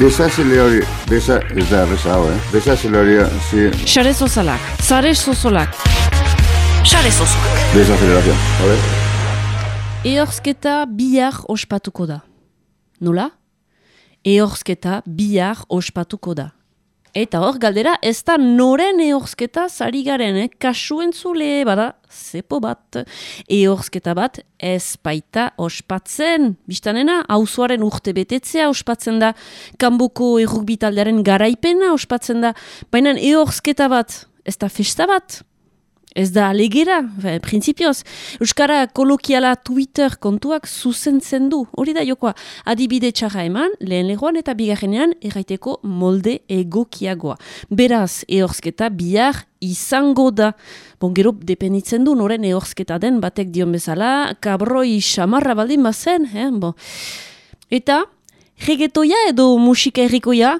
Desazile hori, desa, ez da erreza hau, eh? Desazile hori, zi... Sare sozalak, zare sozolak. Sare sozolak. Desazelerazio, hori? Ehorzketa bihar ospatuko da. Nola? Ehorzketa bihar ospatuko da. Eta hor galdera ez da noren ehorzketa zari garen, eh? kasu entzule bada zepo bat. Ehorzketa bat ez baita ospatzen. Biztanena, hauzuaren urte betetzea ospatzen da, kanboko errukbitaldearen garaipena ospatzen da, baina ehorzketa bat ez da festa bat. Ez da alegera, fe, prinsipioz. Euskara kolokiala Twitter kontuak zuzentzen du. Hori da jokoa, adibide txarra eman, lehen legoan eta bigarrenean erraiteko molde egokiagoa. Beraz, ehorzketa bihar izango da. Bon, gero, dependitzen du, noren ehorzketa den batek dion bezala, kabroi samarra baldin bazen, eh? Bo. Eta, regetoia edo musika errikoia,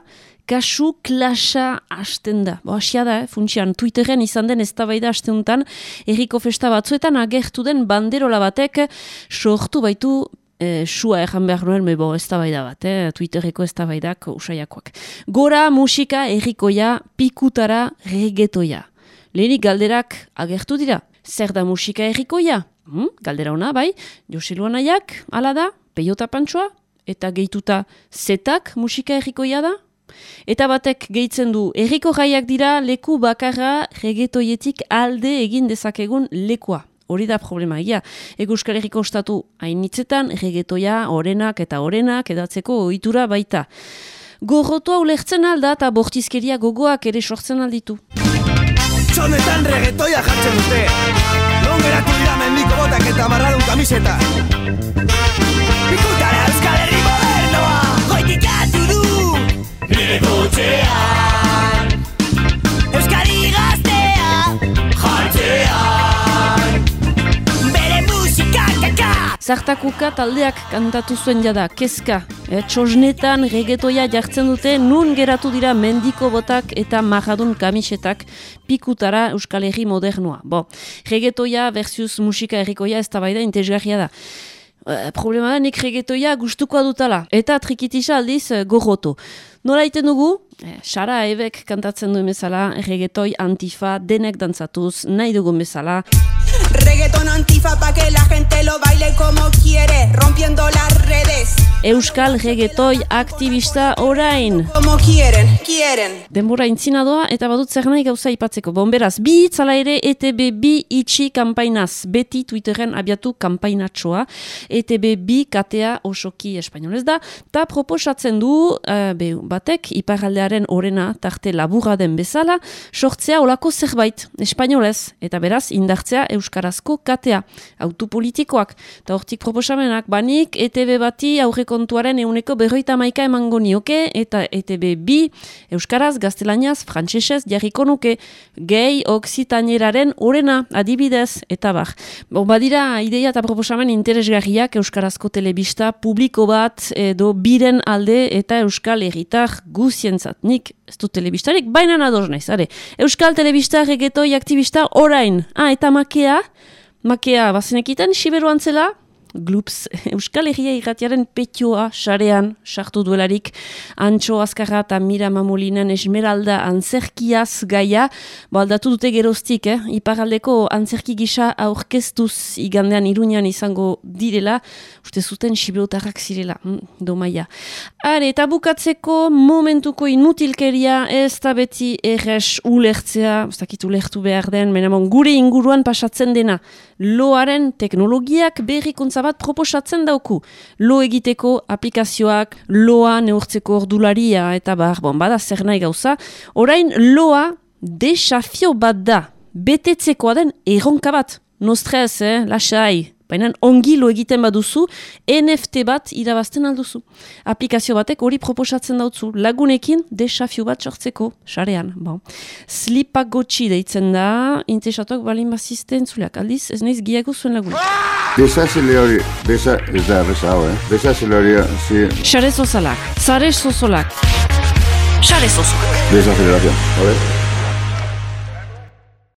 kasu klasa hasten da. Bo, hasia da, eh? funtsian, Twitteren izan den ez da hasteuntan, erriko festa batzuetan agertu den banderola batek sortu baitu E, sua erran behar nuen, mebo ez da bat, eh? Twitterreko ez da usaiakoak. Gora musika errikoia pikutara regetoia. Lehenik galderak agertu dira. Zer da musika errikoia? Hmm? Galdera ona, bai? Joselu anaiak, ala da? Peiota pantsua? Eta gehituta zetak musika errikoia da? Eta batek gehitzen du, erriko jaiak dira leku bakarra regetoietik alde egin dezakegun lekua. Hori da problema, ia. Ego euskal erriko ostatu hainitzetan, regetoia, orenak eta orenak edatzeko ohitura baita. Gorrotua ulertzen alda eta bortizkeria gogoak ere sortzen alditu. Txonetan regetoia jartzen dute! Non geratu dira mendiko botak eta marradun kamiseta! Zartakuka taldeak kantatu zuen jada, kezka. E, txosnetan regetoia jartzen dute, nun geratu dira mendiko botak eta majadun kamisetak pikutara Euskal Herri modernoa. Bo, regetoia versus musika errikoia ez da baida intezgarria da. E, problema da nik regetoia gustukoa dutala. Eta trikitisa aldiz e, gorroto. Nola iten dugu? Eh, Sara ebek kantatzen duen bezala, regetoi antifa, denek dantzatuz, nahi dugun bezala. Reggaeton antifa pa que la gente lo baile como quiere, rompiendo las redes. Euskal reggaetoi aktivista orain. Como quieren, quieren. Denbora intzina doa eta badut zer nahi gauza ipatzeko. Bon, beraz, bi itzala ere ETB bi itxi kampainaz. Beti Twitteren abiatu kampainatxoa. ETB bi katea osoki espainolez da. Ta proposatzen du, uh, be, batek, iparaldearen orena tarte laburra den bezala, sortzea olako zerbait, espainolez. Eta beraz, indartzea euskarazko katea, autopolitikoak, eta hortik proposamenak, banik ETB bati aurrekontuaren euneko berroita maika emango nioke, eta ETB bi euskaraz, gaztelaniaz, frantsesez jarriko nuke, gehi oksitaneraren orena adibidez, eta bar. Bon, badira, ideia eta proposamen interesgarriak euskarazko telebista publiko bat edo biren alde eta euskal erritar guzientzat. Nik ez du telebistarik, baina nadoz naiz. Are, euskal telebista, regetoi, aktivista, orain. Ah, eta makea, makea, bazenekiten, siberuan zela, Glups, Euskal Herria irratiaren petioa sarean sartu duelarik. Antxo Azkarra eta Mira Mamolinan Esmeralda antzerkiaz gaia. Baldatu dute geroztik, eh? iparaldeko antzerki gisa aurkeztuz igandean iruñan izango direla. Uste zuten sibeotarrak zirela. Hm, domaia. Are, eta bukatzeko momentuko inutilkeria. Ez da beti erres ulertzea, ez dakit ulertu behar den, menamon gure inguruan pasatzen dena. Loaren teknologiak berrikuntza bat proposatzen dauku. Lo egiteko aplikazioak, loa neurtzeko ordularia eta bar, bon, bada zer nahi gauza. Orain loa desafio bat da, betetzekoa den erronka bat. Nostrez, eh, lasai, Baina ongi lo egiten baduzu, NFT bat irabazten alduzu. Aplikazio batek hori proposatzen dautzu. Lagunekin desafio bat sortzeko, sarean. Bon. Slipagotxi deitzen da, intesatuak balin bazizten zuleak. Aldiz, ez nahiz giago zuen lagunek. Desazile hori, desa, ez da, besa hau, eh? Desazile hori, zi... Xare zozalak, zare zozolak. Xare zozolak. Desazile hori,